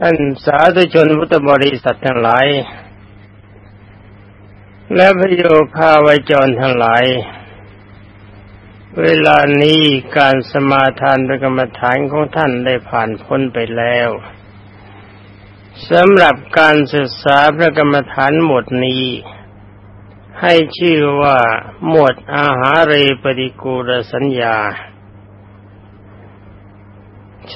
ท่านสาธุชนพุทธบริษัททั้งหลาย และพระโยคาวจรทั้งหลาย เวลานี้การสมาทานประกรรมฐานของท่านได้ผ่านพ้นไปแล้วสำหรับการศึกษาพระกรรมฐานหมดนี้ ให้ชื่อว่าหมวดอาหารเรปฏิกูลสัญญา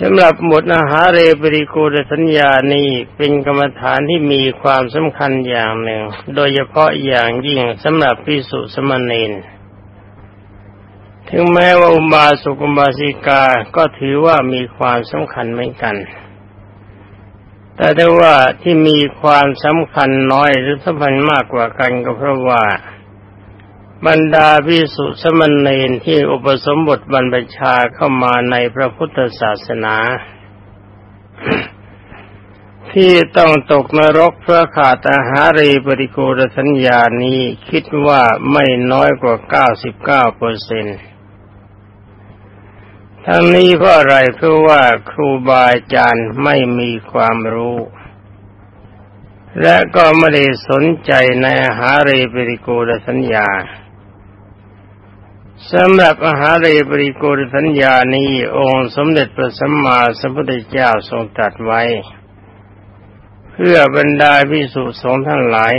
สำหรับหมดอาหารเรปริกูลสัญญานี้เป็นกรรมฐานที่มีความสำคัญอย่างหนึ่ง โดยเฉพาะอย่างยิ่งสำหรับพิสุสมณีนถึงแม้ว่าอุบาสุกุบาสิกาก็ถือว่ามีความสำคัญเหมือนกัน แต่ได้ว่าที่มีความสำคัญน้อยหรือสำคัญมากกว่ากันก็เพราะว่า บรรดาพิสุสมณเณรที่อุปสมบทบรรพชาเข้ามาในพระพุทธศาสนา ที่ต้องตกนรกเพื่อขาดอาหารีปริโกรสัญญานี้คิดว่าไม่น้อยกว่าเก้าสิบเก้าเปอร์เซ็นต์ทั้งนี้เพราะอะไรเพราะว่าครูบาอาจารย์ไม่มีความรู้ และก็ไม่ได้สนใจในอาหารีปริโกรสัญญา สำหรับอาหารเรปริโกรสัญญานี้องค์สมเด็จพระสัมมาสัมพุทธเจ้าทรงตรัสไว้ เพื่อบรรดาพิสุสงฆ์ทั้งหลาย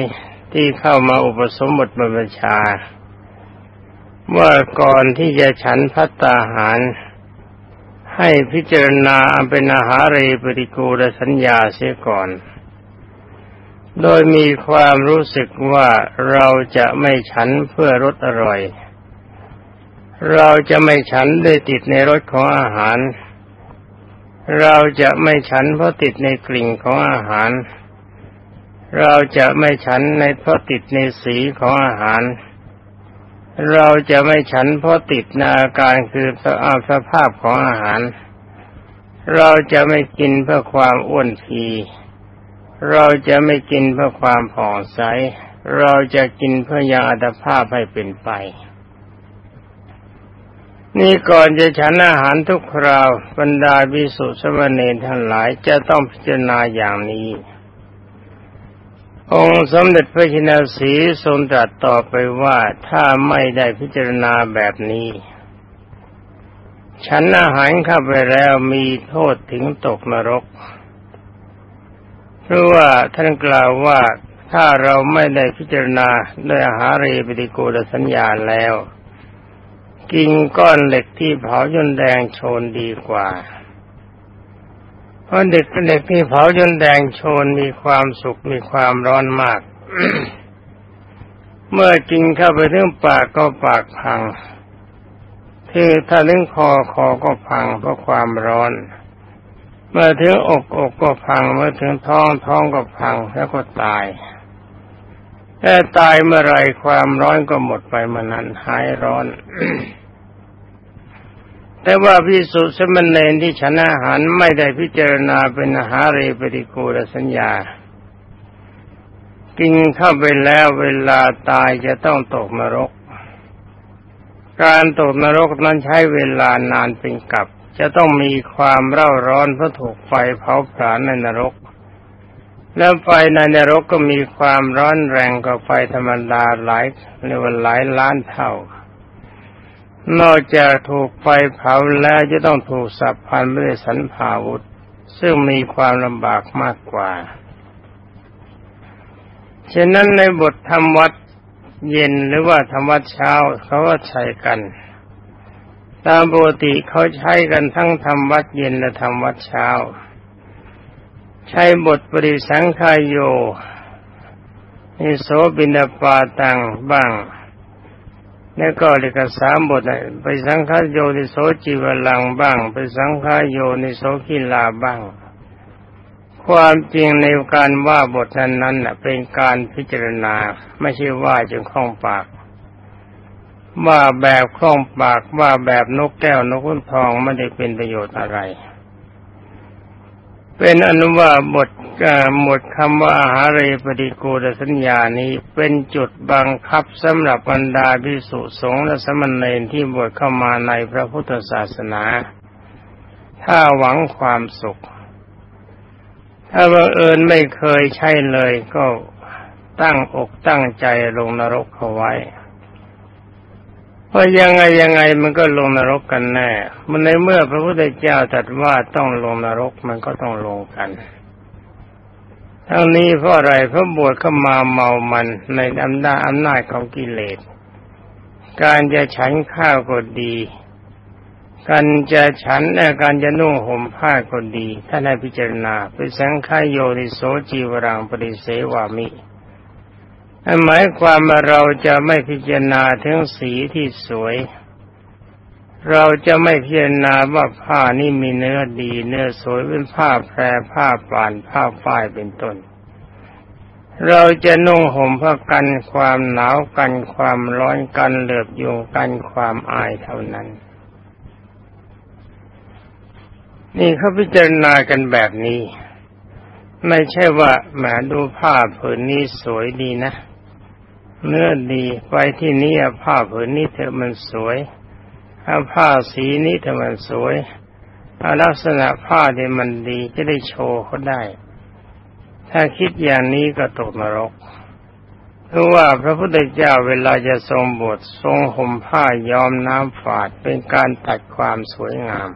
ที่เข้ามาอุปสมบทบรรพชา ว่าก่อนที่จะฉันพัตตาหาร ให้พิจารณาเป็นอาหารเรปริโกรสัญญาเสียก่อน โดยมีความรู้สึกว่าเราจะไม่ฉันเพื่อรสอร่อย เราจะไม่ฉันด้วยติดในรสของอาหาร เราจะไม่ฉันเพราะติดในกลิ่นของอาหาร เราจะไม่ฉันในเพราะติดในสีของอาหาร เราจะไม่ฉันเพราะติดในอาการคือสภาพของอาหาร เราจะไม่กินเพื่อความอ้วนพีเราจะไม่กินเพื่อความผ่องใส เราจะกินเพื่อยังอัตภาพให้เป็นไป นี่ก่อนจะฉันอาหารทุกคราวบรรดาบิสุสมณีทั้งหลายจะต้องพิจารณาอย่างนี้ องค์สมเด็จพระชินสีทรงตรัสต่อไปว่าถ้าไม่ได้พิจารณาแบบนี้ ฉันอาหารเข้าไปแล้วมีโทษถึงตกนรก เพราะว่าท่านกล่าวว่าถ้าเราไม่ได้พิจารณาด้วยอาหารเรปฏิโกลสัญญาแล้ว กินก้อนเหล็กที่เผาจนแดงโชนดีกว่า เพราะเด็กเหล็กที่เผาจนแดงโชนมีความสุขมีความร้อนมาก เมื่อกินเข้าไปถึงปากก็ปากพังที่ถ้าถึงคอคอก็พังเพราะความร้อน เมื่อถึงอกอกก็พัง เมื่อถึงท้องท้องก็พังแล้วก็ตายแต่ตายเมื่อไรความร้อนก็หมดไปเมื่อนั้นหายร้อน แต่ว่าพิสุสมณเณรที่ฉันอาหารไม่ได้พิจารณาเป็นอาหารเรปฏิกูลสัญญา กินเข้าไปแล้วเวลาตายจะต้องตกนรก การตกนรกนั้นใช้เวลานานเป็นกับ จะต้องมีความเร่าร้อนเพราะถูกไฟเผาผลาญในนรก แล้วไฟในนรกก็มีความร้อนแรงกว่าไฟธรรมดาหลายในวันหลายล้านเท่า นอกจากถูกไฟเผาแล้วจะต้องถูกสับพันด้วยสันผาวุธ ซึ่งมีความลำบากมากกว่า ฉะนั้นในบทธรรมวัดเย็นหรือว่าธรรมวัดเช้าเขาก็ใช้กัน ตามปกติเขาใช้กันทั้งธรรมวัดเย็นและธรรมวัดเช้า ใช้บทปริสังขายโยนิโสบินาปาตังบ้าง แล้วก็เลกสามบทไปสังฆโยนิโสจิวลังบ้าง ไปสังฆโยนิโสกิลาบ้าง ความจริงในการว่าบทนั้นนั้นเป็นการพิจารณา ไม่ใช่ว่าจนคล่องปาก ว่าแบบคล่องปากว่าแบบนกแก้วนกขุนทองไม่ได้เป็นประโยชน์อะไร เป็นอนุว่าบท หมดคำว่าอาหารเรปฏิกูลสัญญานี้เป็นจุดบังคับสำหรับบรรดาภิกษุสงฆ์และสมณเณรที่บวชเข้ามาในพระพุทธศาสนา ถ้าหวังความสุข ถ้าบังเอิญไม่เคยใช่เลยก็ตั้งอกตั้งใจลงนรกเขาไว้เพราะยังไงยังไงมันก็ลงนรกกันแน่ มันในเมื่อพระพุทธเจ้าตรัสว่าต้องลงนรกมันก็ต้องลงกัน ทั้งนี้เพราะอะไรเพราะบวชเข้ามาเมามันในอำนาจอำนาจของกิเลส การจะฉันข้าวก็ดี การจะฉันและการจะนุ่งห่มผ้าก็ดีท่านให้พิจารณาเป็นสังขายโยนิโสจีวรังปริเสวามิหมายความว่าเราจะไม่พิจารณาถึงสีที่สวย เราจะไม่พิจารณาว่าผ้านี่มีเนื้อดี เนื้อสวยเป็นผ้าแพรผ้าป่านผ้าฝ้ายเป็นต้น เราจะนุ่งห่มเพื่อกันความหนาวกันความร้อนกันเหลือบยุงกันความอายเท่านั้น นี่เขาพิจารณากันแบบนี้ ไม่ใช่ว่าแหมดูผ้าผืนนี้สวยดีนะ เนื้อดีไปที่นี่ผ้าผืนนี้เธอมันสวย ถ้าผ้าสีนี้เธอมันสวยถ้าลักษณะผ้าเนี่ยมันดีจะได้โชว์เขาได้ ถ้าคิดอย่างนี้ก็ตกนรกเพราะว่าพระพุทธเจ้าเวลาจะทรงบททรงห่มผ้ายอมน้ำฝาดเป็นการตัดความสวยงาม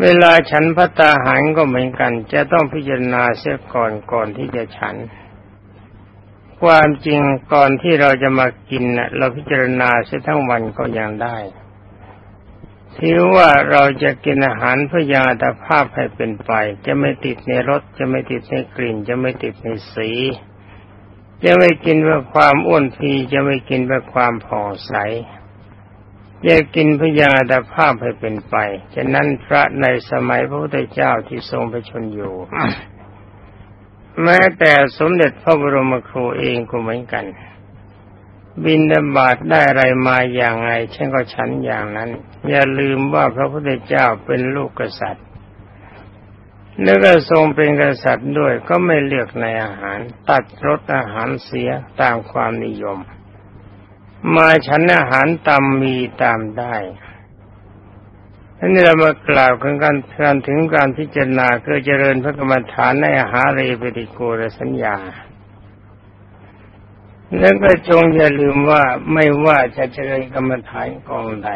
เวลาฉันพัตตาหารก็เหมือนกัน จะต้องพิจารณาเสียก่อนก่อนที่จะฉัน ความจริงก่อนที่เราจะมากินนะเราพิจารณาเสียทั้งวันก็ยังได้ถือว่าเราจะกินอาหารเพื่อยังอัตภาพให้เป็นไป จะไม่ติดในรสจะไม่ติดในกลิ่น จะไม่ติดในสี จะไม่กินเพื่อความอ้วนพีจะไม่กินเพื่อความผ่องใสแยกกินพยาตภาพให้เป็นไปฉะนั้นพระในสมัยพระพุทธเจ้าที่ทรงไปชนอยู่ แม้แต่สมเด็จพระบรมครูเองก็เหมือนกัน บินดาบาดได้อะไรมาอย่างไรฉันก็ฉันอย่างนั้น อย่าลืมว่าพระพุทธเจ้าเป็นลูกกษัตริย์แล้วก็ทรงเป็นกษัตริย์ด้วยก็ไม่เลือกในอาหาร ตัดรสอาหารเสียตามความนิยม มาฉันอาหารตามมีตามได้ นนี้เรามากล่าวกันการการถึงการพิจารณาเพื่อเจริญพระกรรมฐานในอาหารเรปิโกรสัญญา แล้วก็จงอย่าลืมว่าไม่ว่าจะเจริญกรรมฐานกองใด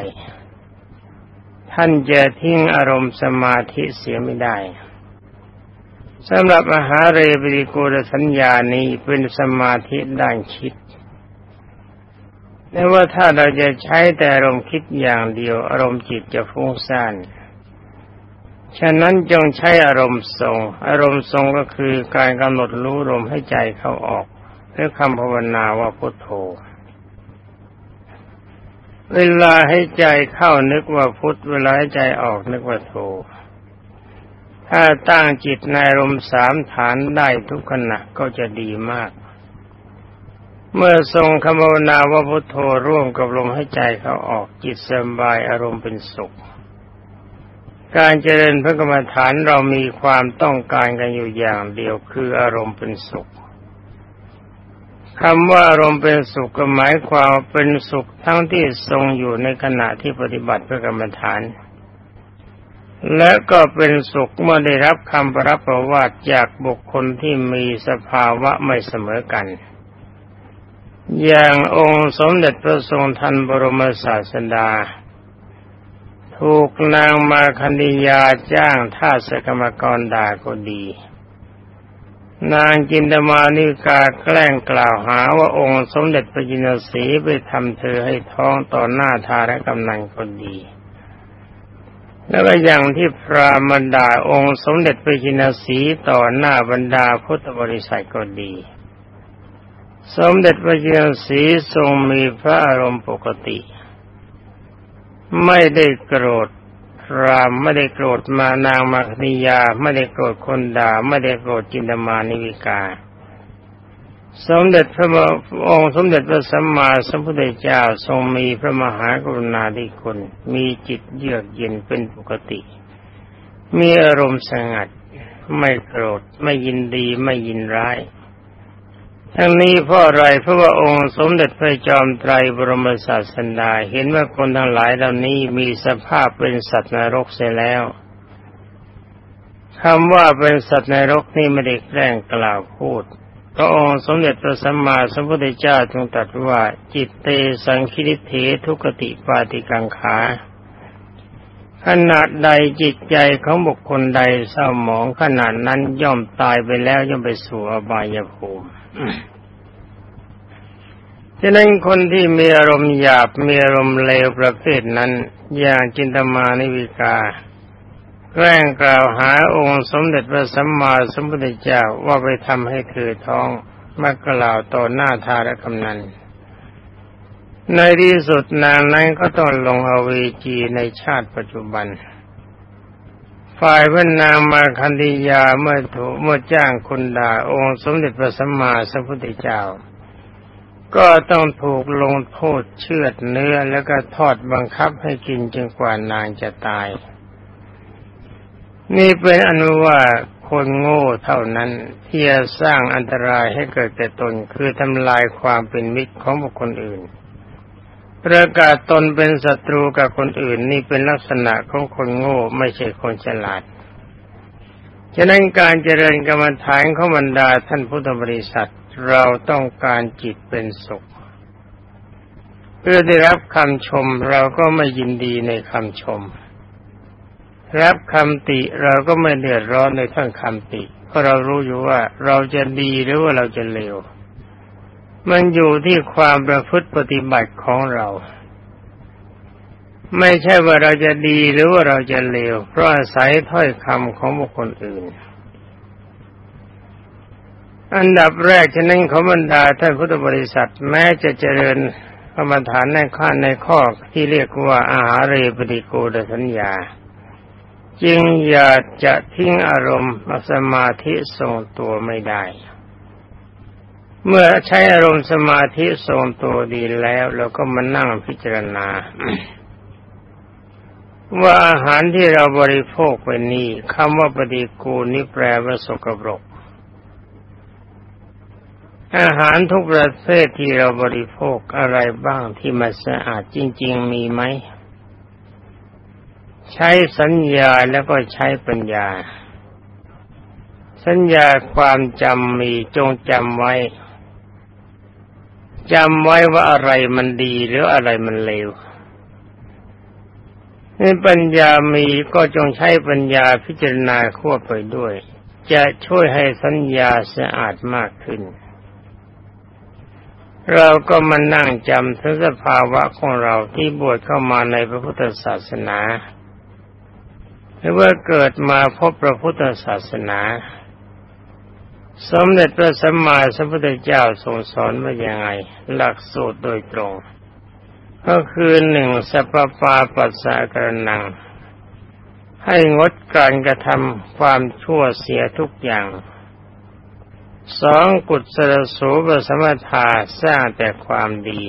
ท่านจะทิ้งอารมณ์สมาธิเสียไม่ได้สำหรับอาหารเรปิโกรสัญญานี้เป็นสมาธิด้านคิด แต่ว่าถ้าเราจะใช้แต่อารมณ์คิดอย่างเดียว อารมณ์จิตจะฟุ้งซ่านฉะนั้นจงใช้อารมณ์ทรง อารมณ์ทรงก็คือการกำหนดรู้ลมให้ใจเข้าออกด้วยคำภาวนาว่าพุทโธ เวลาให้ใจเข้านึกว่าพุทเวลาให้ใจออกนึกว่าโธ ถ้าตั้งจิตในอารมณ์สามฐานได้ทุกขณะก็จะดีมาก เมื่อทรงคำภาวนาว่าพุทโธร่วมกับลมให้ใจเขาออกจิตสบายอารมณ์เป็นสุข การเจริญพระกรรมฐานเรามีความต้องการกันอยู่อย่างเดียวคืออารมณ์เป็นสุขคำว่าอารมณ์เป็นสุขก็หมายความเป็นสุขทั้งที่ทรงอยู่ในขณะที่ปฏิบัติพระกรรมฐาน และก็เป็นสุขเมื่อได้รับคำประรับประวาติจากบุคคลที่มีสภาวะไม่เสมอกัน อย่างองค์สมเด็จพระทรงทันบรมศาสดา ถูกนางมาคันธยาจ้างท่าสกรรมกรด่าก็ดี นางจินตมานิกาแกล้งกล่าวหาว่าองค์สมเด็จพระจินสีไปทำเธอให้ท้องต่อหน้าทารกำนันก็ดี แล้วก็อย่างที่พระมารดาองค์สมเด็จพระจินสีต่อหน้าบรรดาพุทธบริษัทก็ดี สมเด็จพระเจ้าสีทรงมีพระอารมณ์ปกติ ไม่ได้โกรธรามไม่ได้โกรธมานางมาคณิยา ไม่ได้โกรธคนด่า ไม่ได้โกรธจินตมานิวิกา สมเด็จพระองค์สมเด็จพระสัมมาสัมพุทธเจ้าทรงมีพระมหากรุณาธิคุณมีจิตเยือกเย็นเป็นปกติ มีอารมณ์สงัด ไม่โกรธไม่ยินดีไม่ยินร้าย ทั้งนี้เพราะอะไรเพราะว่าองค์สมเด็จพระจอมไตรบรมศาสดาเห็นว่าคนทั้งหลายเหล่านี้มีสภาพเป็นสัตว์นรกเสียแล้วคำว่าเป็นสัตว์ในรกนี่ไม่ได้แกล้งกล่าวพูดพระองค์สมเด็จพระสัมมาสัมพุทธเจ้าทรงตรัสว่าจิตเตสังคิริเททุกติปาติกังขาขนาดใดจิตใจของบุคคลใดเศร้าหมองขนาดนั้นย่อมตายไปแล้วย่อมไปสู่อบายภูมิ ฉะนั้นคนที่มีอารมณ์หยาบมีอารมณ์เลวประเภทนั้น อย่างจินตมานิวิกา แกล้งกล่าวหาองค์สมเด็จพระสัมมาสัมพุทธเจ้าว่าไปทำให้เธอท้องมากล่าวต่อหน้าทารกำนัน ในที่สุดนางนั้นก็ต้องลงอเวจีในชาติปัจจุบัน ฝ่ายพระนางมาคันธิยาเมื่อถูกเมื่อจ้างคนด่าองค์สมเด็จพระสัมมาสัมพุทธเจ้า ก็ต้องถูกลงโทษเชือดเนื้อแล้วก็ทอดบังคับให้กินจนกว่านางจะตาย นี่เป็นอนุว่าคนโง่เท่านั้นที่จะสร้างอันตรายให้เกิดแก่ตนคือทำลายความเป็นมิตรของบุคคลอื่น ประกาศตนเป็นศัตรูกับคนอื่นนี่เป็นลักษณะของคนโง่ไม่ใช่คนฉลาด ฉะนั้นการเจริญกรรมฐานของบรรดาท่านพุทธบริษัทเราต้องการจิตเป็นสุข เพื่อได้รับคำชมเราก็ไม่ยินดีในคำชม รับคำติเราก็ไม่เดือดร้อนในท่านคำติ เพราะเรารู้อยู่ว่าเราจะดีหรือว่าเราจะเลว มันอยู่ที่ความประพฤติปฏิบัติของเรา ไม่ใช่ว่าเราจะดีหรือว่าเราจะเลว เพราะอาศัยถ้อยคำของบุคคลอื่น อันดับแรกฉะนั้นขอบรรดาท่านพุทธบริษัทแม้จะเจริญกรรมฐานในข้อในข้อที่เรียกว่าอาหารเรปฏิโกดสัญญา จึงอย่าจะทิ้งอารมณ์สมาธิทรงตัวไม่ได้ เมื่อใช้อารมณ์สมาธิทรงตัวดีแล้วเราก็มานั่งพิจารณา ว่าอาหารที่เราบริโภคไปนี้คำว่าปฏิกูลนี่แปลว่าสกปรก อาหารทุกประเภทที่เราบริโภคอะไรบ้างที่มันสะอาดจริง ๆ มีไหม ใช้สัญญาแล้วก็ใช้ปัญญา สัญญาความจำมีจงจำไว้ จำไว้ว่าอะไรมันดีหรืออะไรมันเลวนี่ปัญญามีก็จงใช้ปัญญาพิจารณาควบไปด้วย จะช่วยให้สัญญาสะอาดมากขึ้น เราก็มานั่งจำถึงสภาวะของเราที่บวชเข้ามาในพระพุทธศาสนาหรือว่าเกิดมาพบพระพุทธศาสนา สมเด็จพระสัมมาสัมพุทธเจ้าทรงสอนว่ายังไง หลักสูตรโดยตรง ก็คือหนึ่งสัพปาปัสสะกระนัง ให้งดการกระทำความชั่วเสียทุกอย่างสองกุศลสูปสมถาสร้างแต่ความดี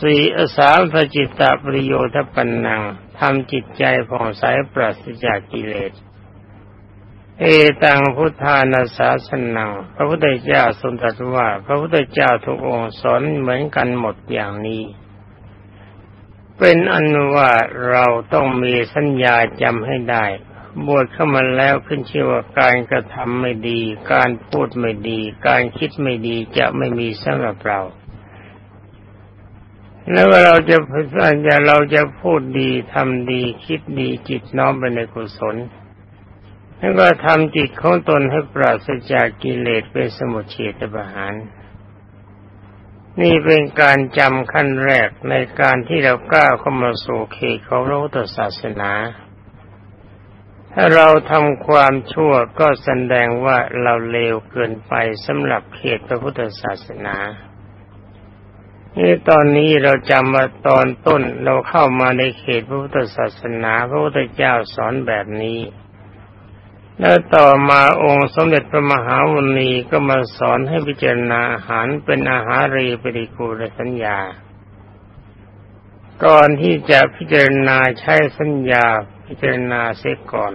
สี่อสามพจิตตปริโยทปันนังทำจิตใจผ่องใสปราศจากกิเลส เอตังพุทธานาสาสนัง พระพุทธเจ้าทรงตรัสว่า พระพุทธเจ้าทุกองค์สอนเหมือนกันหมดอย่างนี้ เป็นอันว่าเราต้องมีสัญญาจำให้ได้ บวชเข้ามาแล้วขึ้นชื่อว่าการกระทำไม่ดี การพูดไม่ดี การคิดไม่ดีจะไม่มีสำหรับเราแล้วเราจะเราจะพูดดีทำดีคิดดีจิตน้อมไปในกุศล แล้วก็ทำจิตของตนให้ปราศจากกิเลสเป็นสมุทเฉตประหาร นี่เป็นการจำขั้นแรกในการที่เราก้าวเข้ามาสู่เขตของพระพุทธศาสนา ถ้าเราทำความชั่วก็แสดงว่าเราเลวเกินไปสำหรับเขตพระพุทธศาสนานี่ตอนนี้เราจำมาตอนต้นเราเข้ามาในเขตพระพุทธศาสนา พระพุทธเจ้าสอนแบบนี้ แล้วต่อมาองค์สมเด็จพระมหาวุณีก็มาสอนให้พิจารณาอาหารเป็นอาหารรีปริกูลสัญญา ก่อนที่จะพิจารณาใช้สัญญาพิจารณาเสียก่อน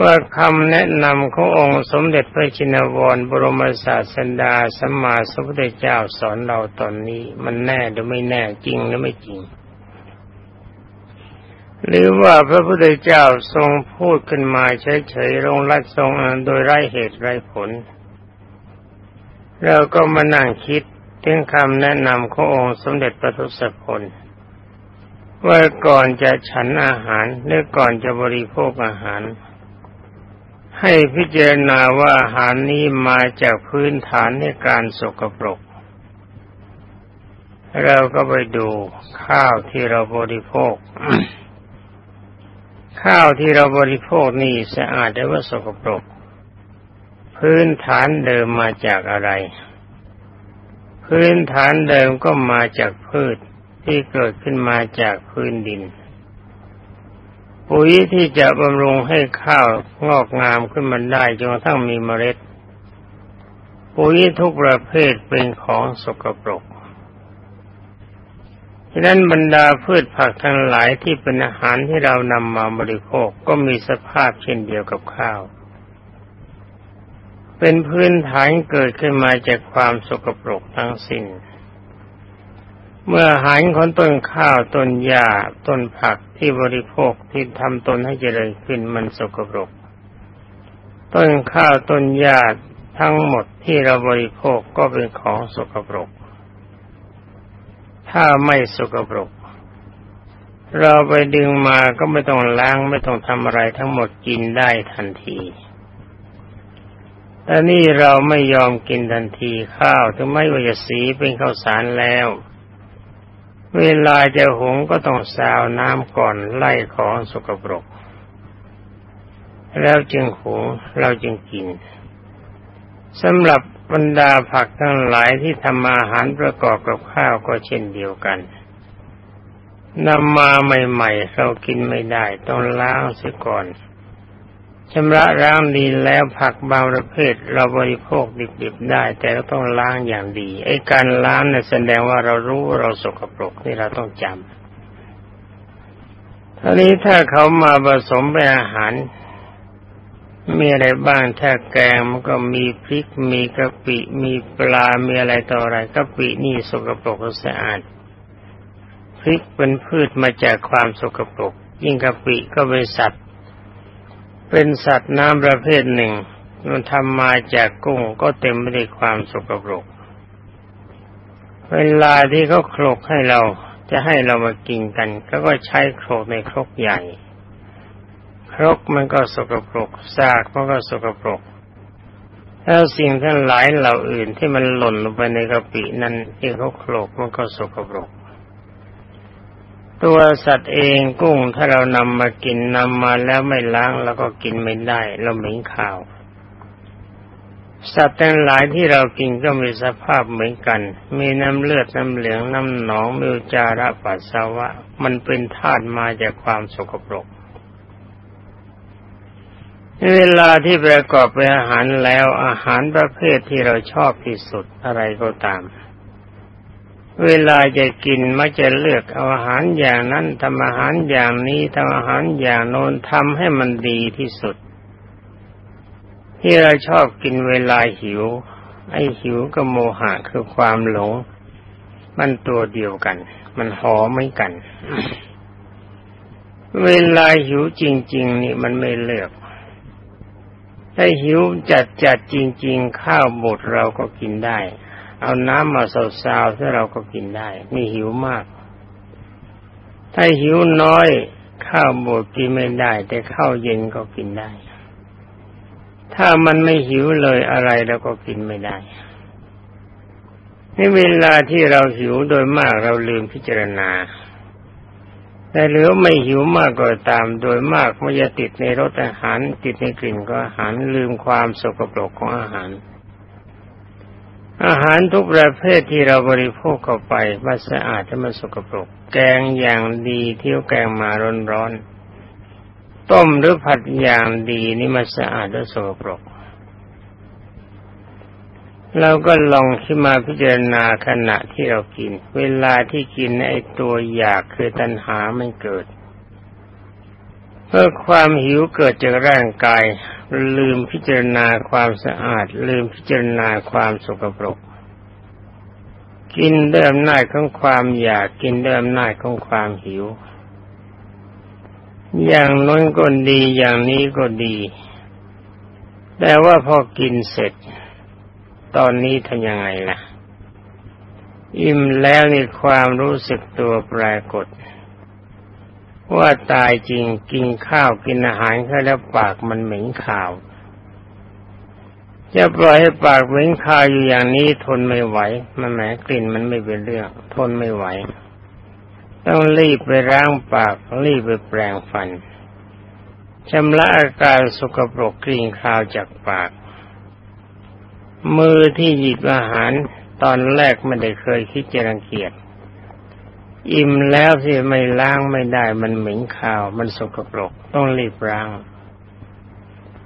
ว่าคำแนะนำขององค์สมเด็จพระชินวรบรมศาสดาสัมมาสัมพุทธเจ้าสอนเราตอนนี้มันแน่หรือไม่แน่จริงหรือไม่จริง หรือว่าพระพุทธเจ้าทรงพูดขึ้นมาเฉยๆลงรัดทรงโดยไร้เหตุไร้ผล เราก็มานั่งคิดถึงคำแนะนำขององค์สมเด็จพระทศพลว่าก่อนจะฉันอาหารหรือก่อนจะบริโภคอาหาร ให้พิจารณาว่าอาหารนี้มาจากพื้นฐานในการสกปรก เราก็ไปดูข้าวที่เราบริโภค ข้าวที่เราบริโภคนี่สะอาดได้ว่าสกปรก พื้นฐานเดิมมาจากอะไร พื้นฐานเดิมก็มาจากพืชที่เกิดขึ้นมาจากพื้นดิน ปุ๋ยที่จะบำรุงให้ข้าวงอกงามขึ้นมาได้จนกระทั่งมีเมล็ด ปุ๋ยทุกประเภทเป็นของสกปรก ฉะนั้นบรรดาพืชผักทั้งหลายที่เป็นอาหารที่เรานำมาบริโภคก็มีสภาพเช่นเดียวกับข้าว เป็นพื้นฐานเกิดขึ้นมาจากความสกปรกทั้งสิ้น เมื่ออาหารของต้นข้าวต้นหญ้าต้นผักที่บริโภคที่ทำตนให้เจริญขึ้นมันสกปรก ต้นข้าวต้นหญ้าทั้งหมดที่เราบริโภคก็เป็นของสกปรก ถ้าไม่สกปรก เราไปดึงมาก็ไม่ต้องล้างไม่ต้องทำอะไรทั้งหมดกินได้ทันทีแต่นี่เราไม่ยอมกินทันทีข้าวถึงไม่ว่าจะสีเป็นข้าวสารแล้ว เวลาจะหุงก็ต้องสาวน้ำก่อนไล่ของสกปรก แล้วจึงหุงเราจึงกินสำหรับ บรรดาผักทั้งหลายที่ทำอาหารประกอบกับข้าวก็เช่นเดียวกันนำมาใหม่ๆเรากินไม่ได้ ต้องล้างเสียก่อนชำระล้างดีแล้วผักบางประเภท เราบริโภคดิบๆได้ แต่เราต้องล้างอย่างดี ไอ้การล้างเนี่ยแสดงว่าเรารู้เราสกปรกนี่เราต้องจำทีนี้ถ้าเขามาผสมเป็นอาหาร มีอะไรบ้างถ้าแกงมันก็มีพริกมีกะปิมีปลา มีอะไรต่ออะไรกะปินี่สกปรกสะอาดพริกเป็นพืชมาจากความสกปรก ยิ่งกะปิก็เป็นสัตว์ เป็นสัตว์น้ำประเภทหนึ่งมันทำมาจากกุ้งก็เต็มไปด้วยความสกปรก เวลาที่เขาโคลกให้เราจะให้เรามากินกัน ก็ก็ใช้โคลกในครกใหญ่ ครกมันก็สกปรกซากมันก็สกปรกแล้วสิ่งทั้งหลายเหล่าอื่นที่มันหล่นลงไปในกะปินั้นที่เขาโคลกมันก็สกปรก ตัวสัตว์เองกุ้งถ้าเรานำมากินนำมาแล้วไม่ล้างเราก็กินไม่ได้ เราเหม็นข่าว สัตว์ทั้งหลายที่เรากินก็มีสภาพเหมือนกัน มีน้ำเลือดน้ำเหลืองน้ำหนองมีจาระปัสสาวะ มันเป็นธาตุมาจากความสกปรก เวลาที่ประกอบเป็นอาหารแล้วอาหารประเภทที่เราชอบที่สุดอะไรก็ตาม เวลาจะกินมักจะเลือกเอาอาหารอย่างนั้นทำอาหารอย่างนี้ทำอาหารอย่างโน้นทำให้มันดีที่สุด ที่เราชอบกินเวลาหิว ไอ้หิวกับโมหะคือความหลง มันตัวเดียวกัน มันหอไม่กัน เวลาหิวจริง ๆ นี่มันไม่เลือก ถ้าหิวจัดจัดจริง ๆ ข้าวบดเราก็กินได้ เอาน้ำมาสาวๆถ้าเราก็กินได้ไม่หิวมาก ถ้าหิวน้อย ข้าวบดกินไม่ได้ แต่ข้าวเย็นก็กินได้ ถ้ามันไม่หิวเลยอะไรเราก็กินไม่ได้ในเวลาที่เราหิวโดยมากเราลืมพิจารณา แต่เหลือไม่หิวมากก็ตาม โดยมากมันจะติดในรสอาหาร ติดในกลิ่นก็อาหารลืมความสกปรกของอาหาร อาหารทุกประเภทที่เราบริโภคเข้าไปมันสะอาดและมันสกปรก แกงอย่างดีเที่ยวแกงมาร้อนๆต้มหรือผัดอย่างดีนี่มันสะอาดและสกปรก เราก็ลองขึ้นมาพิจารณาขณะที่เรากิน เวลาที่กินไอ้ตัวอยากคือตัณหาไม่เกิดเมื่อความหิวเกิดจากร่างกาย ลืมพิจารณาความสะอาด ลืมพิจารณาความสกปรก กินเด้วยอำนาจของความอยากกินเด้วยอำนาจของความหิว อย่างน้นก็ดีอย่างนี้ก็ดี แต่ว่าพอกินเสร็จ ตอนนี้ทำยังไงล่ะ อิ่มแล้วนี่ความรู้สึกตัวปรากฏ ว่าตายจริงกินข้าวกินอาหารเข้าแล้วปากมันเหม็นข่าวจะปล่อยให้ปากเหม็นคาวอยู่อย่างนี้ทนไม่ไหว มันแหมกลิ่นมันไม่เป็นเรื่อง ทนไม่ไหว ต้องรีบไปล้างปากรีบไปแปรงฟันชำระอาการสกปรกกลิ่นคาวจากปาก มือที่หยิบอาหารตอนแรกไม่ได้เคยคิดจะรังเกียจอิ่มแล้วที่ไม่ล้างไม่ได้ มันเหม็นคาว มันสกปรกต้องรีบล้าง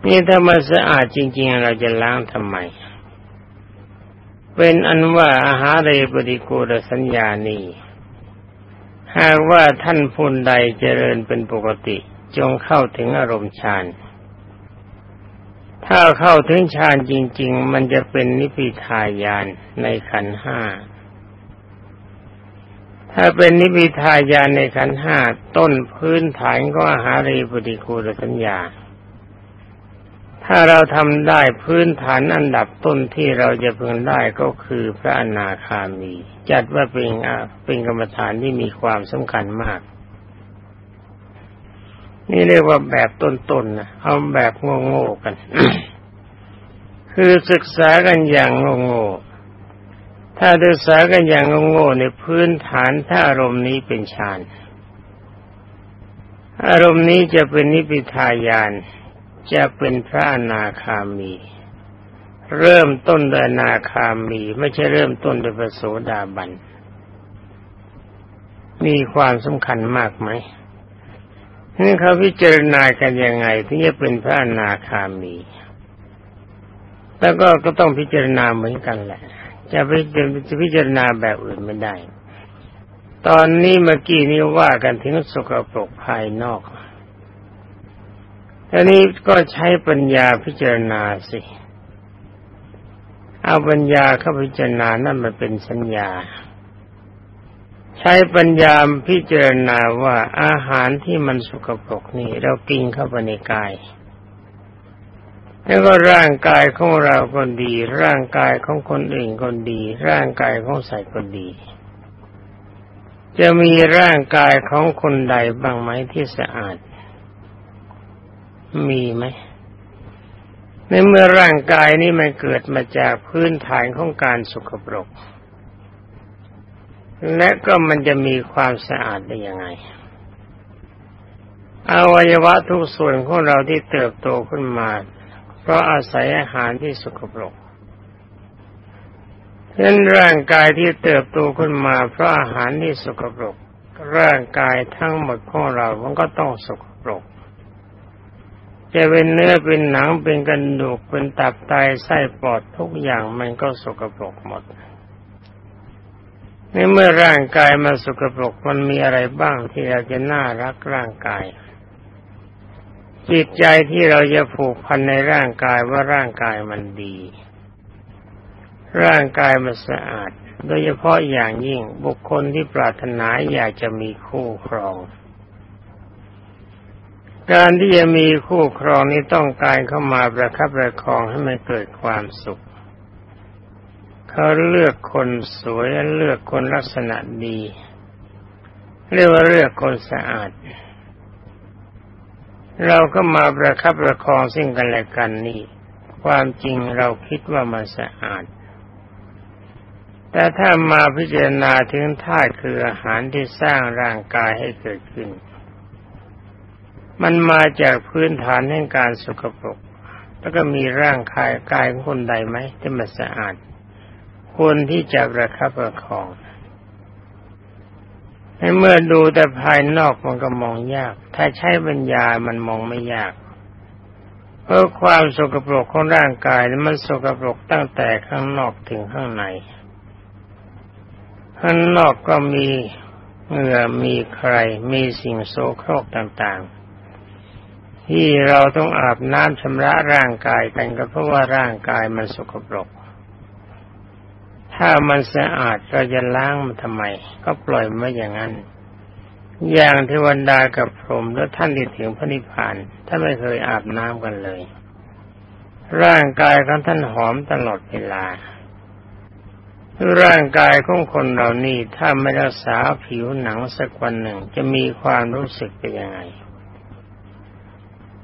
นี่ถ้ามันสะอาดจริง ๆ เราจะล้างทำไม เป็นอันว่าอาหารเรปฏิกูลสัญญานี้หากว่าท่านผู้ใดเจริญเป็นปกติ จงเข้าถึงอารมณ์ฌาน ถ้าเข้าถึงฌานจริง ๆ มันจะเป็นนิพพิทายานในขันห้า ถ้าเป็นนิพพิทายานในขันห้าต้นพื้นฐานก็อาหารีปฏิคูลสัญญา ถ้าเราทำได้พื้นฐานอันดับต้นที่เราจะพึงได้ก็คือพระอนาคามี จัดว่าเป็นเป็นกรรมฐานที่มีความสำคัญมาก นี่เรียกว่าแบบต้นๆนะเอาแบบโง่ๆกัน คือศึกษากันอย่างโง่ๆถ้าศึกษากันอย่างโง่ๆในพื้นฐานถ้าอารมณ์นี้เป็นฌานอารมณ์นี้จะเป็นนิพพิทายาน จะเป็นพระอนาคามี เริ่มต้นโดยนาคามี ไม่ใช่เริ่มต้นโดยพระโสดาบัน มีความสำคัญมากไหม นี่เขาพิจารณากันยังไงที่จะเป็นพระอนาคามี แล้วก็ก็ต้องพิจารณาเหมือนกันแหละ จะพิจจะพิจารณาแบบอื่นไม่ได้ ตอนนี้เมื่อกี้นี้ว่ากันถึงสกปรกภายนอกทีนี้ก็ใช้ปัญญาพิจารณาสิ เอาปัญญาเข้าพิจารณานั่นมันเป็นสัญญา ใช้ปัญญาพิจารณาว่าอาหารที่มันสกปรกนี่เรากินเข้าไปในกาย แล้วก็ร่างกายของเราก็ดี ร่างกายของคนอื่นก็ดี ร่างกายของสัตว์ก็ดี จะมีร่างกายของคนใดบ้างไหมที่สะอาด มีไหมในเมื่อร่างกายนี้มันเกิดมาจากพื้นฐานของการสกปรก และก็มันจะมีความสะอาดได้ยังไงอวัยวะทุกส่วนของเราที่เติบโตขึ้นมา เพราะอาศัยอาหารที่สกปรกเช่นร่างกายที่เติบโตขึ้นมา เพราะอาหารที่สกปรก ร่างกายทั้งหมดของเรา มันก็ต้องสกปรก จะเป็นเนื้อเป็นหนังเป็นกระดูกเป็นตับไตไส้ปอดทุกอย่างมันก็สกปรกหมด ในเมื่อร่างกายมันสกปรกมันมีอะไรบ้างที่เราจะน่ารักร่างกาย จิตใจที่เราจะผูกพันในร่างกายว่าร่างกายมันดี ร่างกายมันสะอาด โดยเฉพาะอย่างยิ่งบุคคลที่ปรารถนาอยากจะมีคู่ครอง การที่จะมีคู่ครองนี้ต้องการเข้ามาประคับประคองให้มันเกิดความสุข เขาเลือกคนสวยเลือกคนลักษณะดี เรียกว่าเลือกคนสะอาด เราก็มาประคับประคองสิ่งกันและกันนี่ ความจริงเราคิดว่ามันสะอาด แต่ถ้ามาพิจารณาถึงธาตุคืออาหารที่สร้างร่างกายให้เกิดขึ้น มันมาจากพื้นฐานแห่งการสกปรกแล้วก็มีร่างกายกายของคนใดไหมที่มันสะอาด ควรที่จะประคับประคองให้เมื่อดูแต่ภายนอกมันก็มองยาก ถ้าใช้ปัญญามันมองไม่ยาก เพราะความสกปรกของร่างกายมันสกปรกตั้งแต่ข้างนอกถึงข้างใน ข้างนอกก็มีเหงื่อมีใคร มีสิ่งโสโครกต่างๆ ที่เราต้องอาบน้ำชำระร่างกายกันก็เพราะว่าร่างกายมันสกปรก ถ้ามันสะอาดเราจะล้างมันทำไม ก็ปล่อยไว้อย่างนั้น อย่างเทวดากับพรหมและท่านที่ถึงพระนิพพานท่านไม่เคยอาบน้ำกันเลย ร่างกายของท่านหอมตลอดเวลา ร่างกายของคนเรานี่ถ้าไม่รักษาผิวหนังสักวันหนึ่ง จะมีความรู้สึกเป็นยังไง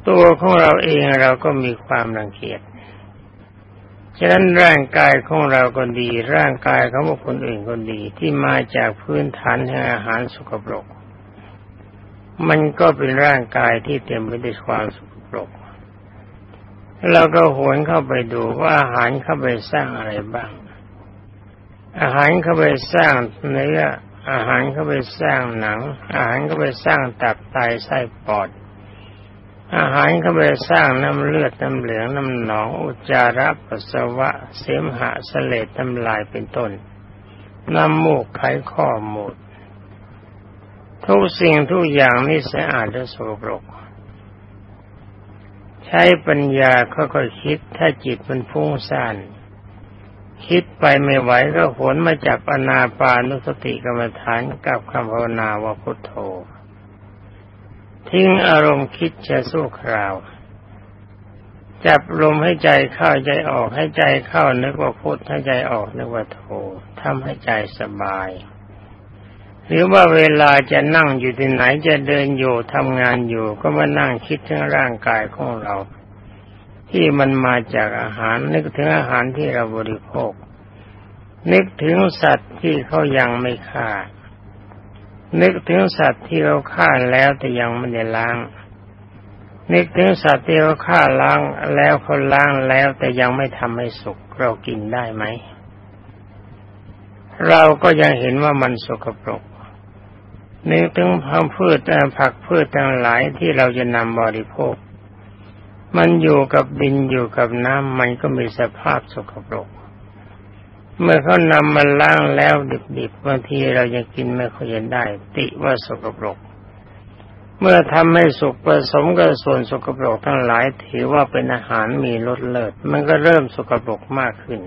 ตัวของเราเองเราก็มีความรังเกียจ ฉะนั้นร่างกายของเราก็ดี ร่างกายของบุคคลอื่นก็ดี ที่มาจากพื้นฐานแห่งอาหารสกปรก มันก็เป็นร่างกายที่เต็มไปด้วยความสกปรกเราก็หวนเข้าไปดูว่าอาหารเข้าไปสร้างอะไรบ้าง อาหารเข้าไปสร้างเนื้ออาหารเข้าไปสร้างหนัง อาหารเข้าไปสร้างตับไตไส้ปอด อาหารเข้าไปสร้างน้ำเลือดน้ำเหลืองน้ำหนองอุจจาระปัสสาวะ เสมหะเสลดน้ำลายเป็นต้นน้ำมูกไขข้อมูดทุกสิ่งทุกอย่างนี่สะอาดและสกปรก ใช้ปัญญาค่อยๆคิดถ้าจิตมันฟุ้งซ่านคิดไปไม่ไหวก็หวนมาจับอนาปานุสติกรรมฐานกับคำภาวนาว่าพุทโธ ทิ้งอารมณ์คิดจะสู้คราว จับลมให้ใจเข้าใจออกให้ใจเข้านึกว่าพุทให้ใจออกนึกว่าโธทำให้ใจสบาย หรือว่าเวลาจะนั่งอยู่ที่ไหนจะเดินอยู่ทำงานอยู่ก็มานั่งคิดถึงร่างกายของเรา ที่มันมาจากอาหารนึกถึงอาหารที่เราบริโภคนึกถึงสัตว์ที่เขายังไม่ฆ่า นึกถึงสัตว์ที่เราฆ่าแล้วแต่ยังไม่ได้ล้าง นึกถึงสัตว์ที่เราฆ่าล้างแล้วเขาล้างแล้วแต่ยังไม่ทำให้สุกเรากินได้ไหม เราก็ยังเห็นว่ามันสกปรก นึกถึงพักพืชผักพืชทั้งหลายที่เราจะนำบริโภค มันอยู่กับดินอยู่กับน้ำมันก็มีสภาพสกปรก เมื่อเขานำมาล้างแล้วดิบๆบางทีเรายังกินไม่ค่อยจะได้ ติว่าสกปรก เมื่อทำให้สุกผสมกับส่วนสกปรกทั้งหลาย ถือว่าเป็นอาหารมีรสเลิศมันก็เริ่มสกปรกมากขึ้น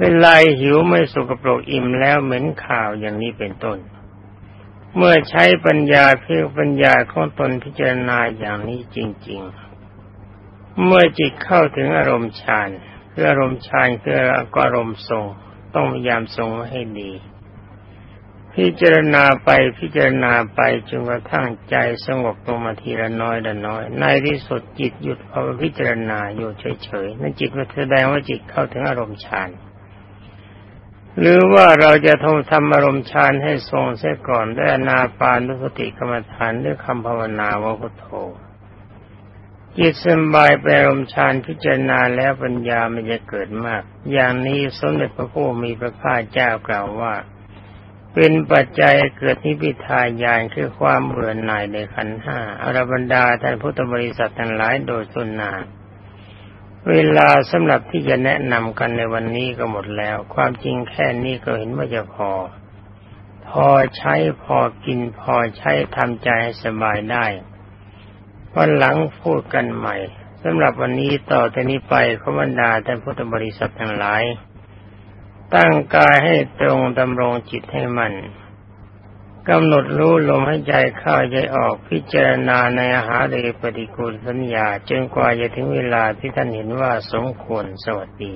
เวลาหิวไม่สกปรกอิ่มแล้วเหม็นข่าวอย่างนี้เป็นต้น เมื่อใช้ปัญญาเพื่อปัญญาของตนพิจารณาอย่างนี้จริง ๆ เมื่อจิตเข้าถึงอารมณ์ฌาน คืออารมณ์ฌานคืออารมณ์ทรง ต้องพยายามทรงให้ดี พิจารณาไปพิจารณาไปจนกระทั่งใจสงบลงมาทีละน้อยละน้อย ในที่สุดจิตหยุดพอาพิจารณาอยู่เฉยๆนั่นจิตมันแสดงว่าจิตเข้าถึงอารมณ์ฌานหรือว่าเราจะทำทำอารมณ์ฌานให้ทรงเสียก่อนด้วยนาปานุสติกรรมฐานด้วยคำภาวนาว่าพุทโธ จิตสบายไปอารมณ์ฌานพิจารณาแล้วปัญญามันจะเกิดมาก อย่างนี้สมเด็จพระผู้มีพระภาคเจ้ากล่าวว่า เป็นปัจจัยเกิดนิพิทายานคือความเบื่อหน่ายในขันห้าอรบรรดาท่านพุทธบริษัททั้งหลายโดยสุนนาเวลาสำหรับที่จะแนะนำกันในวันนี้ก็หมดแล้ว ความจริงแค่นี้ก็เห็นว่าจะพอ พอใช้พอกินพอใช้ทำใจให้สบายได้ วันหลังพูดกันใหม่สำหรับวันนี้ต่อแต่นี้ไปขบรรดาท่านพุทธบริษัททั้งหลาย ตั้งกายให้ตรงดำรงจิตให้มันกำหนดรู้ลมหายใจเข้าใจออกพิจารณาในอาหารเดปฏิกูลสัญญาจนกว่าจะถึงเวลาที่ท่านเห็นว่าสมควรสวัสดี